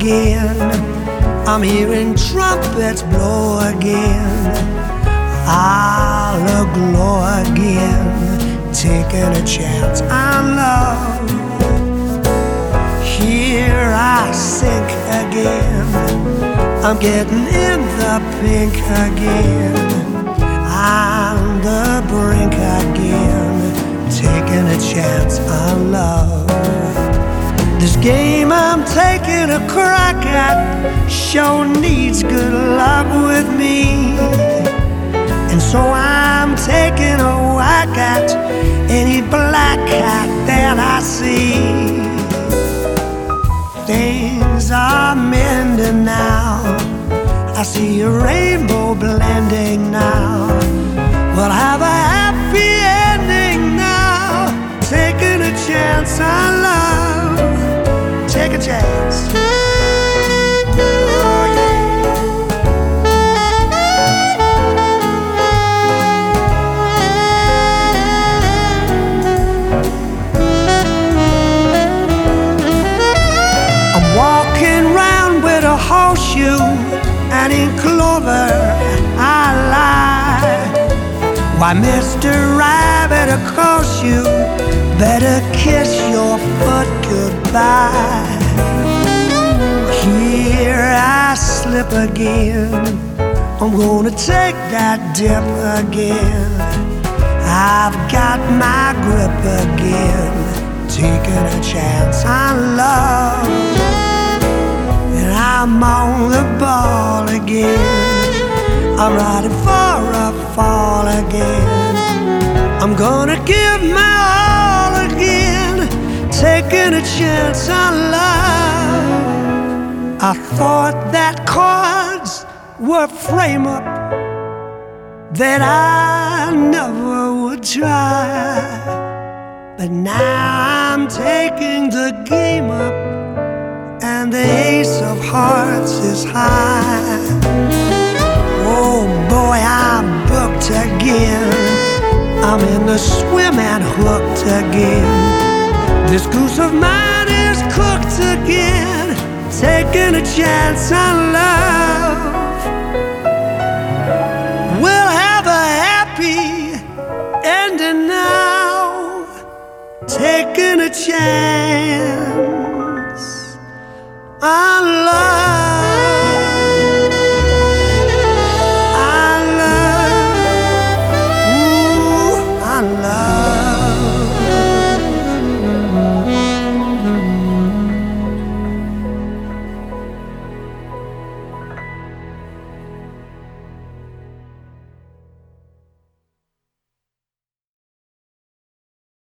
Again. I'm hearing trumpets blow again. I'll aglow again, taking a chance on love. Here I sink again. I'm getting in the pink again. On the brink again, taking a chance on love. This game I'm taking a crack at sure needs good luck with me. And so I'm taking a whack at any black cat that I see. Things are mending now. I see a rainbow blending now. We'll have a happy ending now. Taking a chance on love. Chance. Yeah. I'm walking round with a horseshoe and in clover I lie. Why, Mr. Rabbit, of course you better kiss your foot goodbye. Here I slip again. I'm gonna take that dip again. I've got my grip again, taking a chance on love. And I'm on the ball again. I'm riding for a fall again. I'm gonna give my all again, taking a chance on love. I thought that cards were frame up that I never would try. But now I'm taking the game up, and the ace of hearts is high. Oh boy, I'm booked again. I'm in the swim and hooked again. This goose of mine is cooked again, taking a chance on love. We'll have a happy ending now, taking a chance.